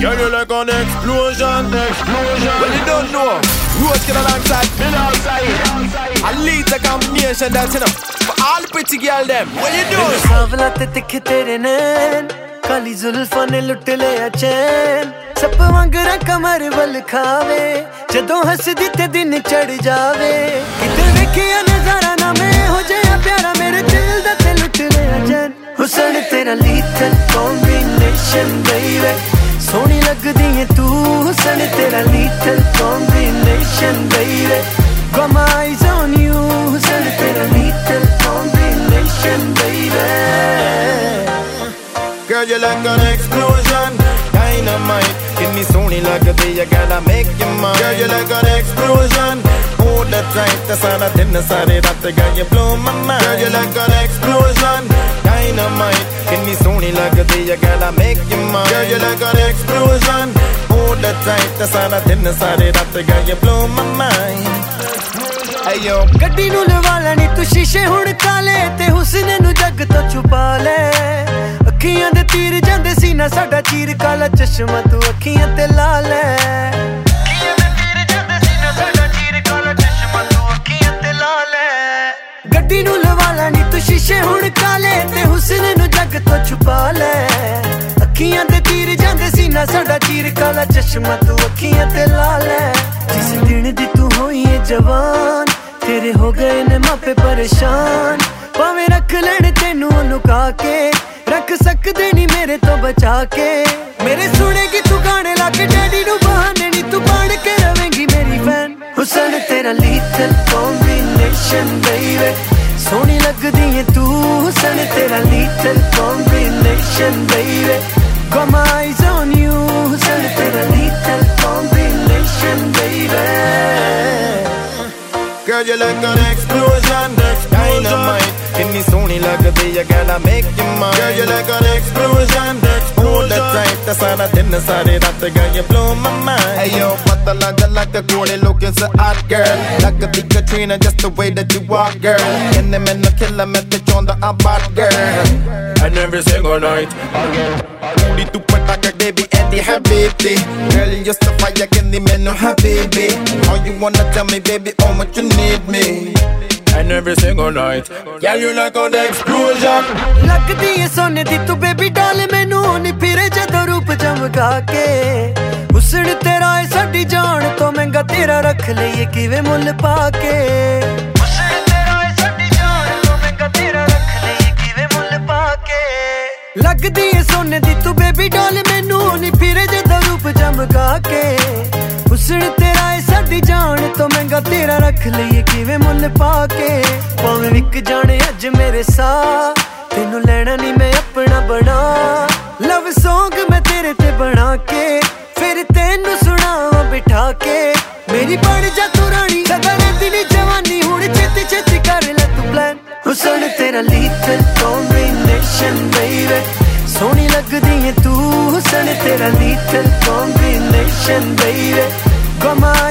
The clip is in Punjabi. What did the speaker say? Girl, you like an explosion, explosion. Well, you don't know. Roads get alongside, me outside. I lead the combination that's enough for all pretty girl them. What you doing? ਸਾਵਲਾ ਤੇ ਤਿੱਖੇ ਤੇਰੇ ਨੈਣ ਕਾਲੀ ਜ਼ੁਲਫਾਂ ਨੇ ਲੁੱਟ ਲਿਆ ਚੈਨ kamar ਵਾਂਗਰਾ ਕਮਰ ਵੱਲ ਖਾਵੇ ਜਦੋਂ ਹੱਸਦੀ ਤੇ ਦਿਨ ਚੜ ਜਾਵੇ ਕਿਤੇ ਵੇਖਿਆ ਨਜ਼ਾਰਾ ਨਾ ਮੈਂ ਹੋ ਜਾਇਆ ਪਿਆਰਾ ਮੇਰੇ ਦਿਲ ਦਾ ਤੇ ਲੁੱਟ ਲਿਆ ਚੈਨ ਹੁਸਨ ਤੇਰਾ ਲੀਥਲ ਕੰਬੀਨੇਸ਼ਨ ਬੇਬੀ ਲੱਗਦੀ ਏ ਤੂੰ ਸਣ ਤੇਰਾ little combination baby gum eyes on you ਸਣ ਤੇਰਾ little combination baby Girl, you're like an explosion, dynamite. Give ਸੋਹਣੀ ਲੱਗਦੀ ਏ girl, I make you mine. Girl, you're like an explosion. Hold it tight, that's all I did, that's all I got. Girl, you blow my mind. Girl, you're like an explosion. could be you gotta make your mind Girl, you like an explosion. All the tight, that's all I didn't decide it after, girl, you blow my mind. ਅਯੋ ਗੱਡੀ ਨੂੰ ਲਵਾ ਲੈਣੀ ਤੂੰ ਸ਼ੀਸ਼ੇ ਹੁਣ ਕਾਲੇ ਤੇ ਹੁਸਨ ਨੂੰ ਜੱਗ ਤੋਂ ਛੁਪਾ ਲੈ ਅੱਖੀਆਂ ਦੇ ਤੀਰ ਜਾਂਦੇ ਸੀ ਨਾ ਸਾਡਾ ਚੀਰ ਕਾਲਾ ਚਸ਼ਮਾ ਤੂੰ ਅੱਖੀਆਂ ਤੇ ਲਾਲ ਭੁੱਲ ਵਾਲਾ ਨਹੀਂ ਤੂੰ ਸ਼ੀਸ਼ੇ ਹੁਣ ਕਾਲੇ ਤੇ ਹੁਸਨ ਨੂੰ ਜੱਗ ਤੋਂ ਛੁਪਾ ਲੈ ਅੱਖੀਆਂ ਦੇ ਤੀਰ ਜਾਂਦੇ ਸੀ ਨਾ ਸਾਡਾ ਚੀਰ ਕਾਲਾ ਚਸ਼ਮਾ ਤੂੰ ਅੱਖੀਆਂ ਤੇ ਲਾ ਲੈ ਜਿਸ ਦਿਨ ਦੀ ਤੂੰ ਹੋਈ ਏ ਜਵਾਨ ਤੇਰੇ ਹੋ ਗਏ ਨੇ ਮਾਪੇ ਪਰੇਸ਼ਾਨ ਭਾਵੇਂ ਰੱਖ ਲੈਣ ਤੈਨੂੰ ਲੁਕਾ ਕੇ ਰੱਖ ਸਕਦੇ ਨਹੀਂ ਮੇਰੇ ਤੋਂ ਬਚਾ ਕੇ ਮੇਰੇ ਸੁਣੇਗੀ ਤੂੰ ਗਾਣੇ ਲਾ ਕੇ ਡੈਡੀ ਨੂੰ ਬਹਾਨੇ ਨਹੀਂ ਤੂੰ ਬਣ ਕੇ ਰਵੇਂਗੀ ਮੇਰੀ ਫੈਨ ਹੁਸਨ ਤੇਰਾ ਲੀਥਲ ਕੰਬੀਨੇਸ਼ਨ ਬੇਬੀ ਸੋਹਣੀ ਲੱਗਦੀ ਏ ਤੂੰ ਸਣ ਤੇਰਾ little combination baby gum eyes on you ਸਣ ਤੇਰਾ little combination baby Girl, you like an explosion, dynamite. In me, Sony, like a day, you gotta make your mind. Girl, you like an explosion, the tight ਤਾਂ ਸਾਰਾ ਦਿਨ ਸਾਰੇ girl you blow my mind Hey yo what the ਪਤਾ like the ਕੋਣੇ looking so hot girl Like ਲੱਗਦੀ Katrina, just the way that you walk girl ਕਿੰਨੇ ਮੈਨੂੰ ਖਿੱਲਾ ਮੈਂ ਤੇ ਚਾਹੁੰਦਾ ਆ ਬਾਤ girl And every single night ਕੁੜੀ ਤੂੰ ਪਟਾ ਕੱਢੇ ਵੀ ਐਂਦੀ ਹਬੀਬੀ Girl you're so fire ਕਹਿੰਦੀ ਮੈਨੂੰ baby. All you wanna tell me baby oh what you need me and every single night. girl, you like an explosion. Like the sun, the too. ਜਾ ਕੇ ਹੁਸਨ ਤੇਰਾ ਏ ਸਾਡੀ ਜਾਨ ਤੋਂ ਮਹਿੰਗਾ ਤੇਰਾ ਰੱਖ ਲਈਏ ਕਿਵੇਂ ਮੁੱਲ ਪਾ ਕੇ ਲੱਗਦੀ ਏ ਸੋਨੇ ਦੀ ਤੂੰ ਬੇਬੀ ਡਾਲ ਮੈਨੂੰ ਨਹੀਂ ਜੇ ਜਿੰਦਾ ਰੂਪ ਜਮਗਾ ਕੇ ਹੁਸਨ ਤੇਰਾ ਏ ਸਾਡੀ ਜਾਨ ਤੋਂ ਮਹਿੰਗਾ ਤੇਰਾ ਰੱਖ ਲਈਏ ਕਿਵੇਂ ਮੁੱਲ ਪਾ ਕੇ ਭਾਵੇਂ ਵਿਕ ਜਾਣੇ ਅੱਜ ਮੇਰੇ ਸਾਹ ਮੇਰੀ ਬਣ ਜਾ ਤੂੰ ਰਾਣੀ ਦੀ ਨੀ ਜਵਾਨੀ ਹੁਣ ਛੇਤੀ ਛੇਤੀ ਕਰ ਲੈ ਤੂੰ ਪਲਾਨ ਹੁਸਨ ਤੇਰਾ ਲੀਟਲ ਕੰਬੀਨੇਸ਼ਨ ਬੇਬੀ ਸੋਹਣੀ ਲੱਗਦੀ ਏ ਤੂੰ ਹੁਸਨ ਤੇਰਾ ਲੀਟਲ ਕੰਬੀਨੇਸ਼ਨ ਬੇਬੀ ਕਮਾ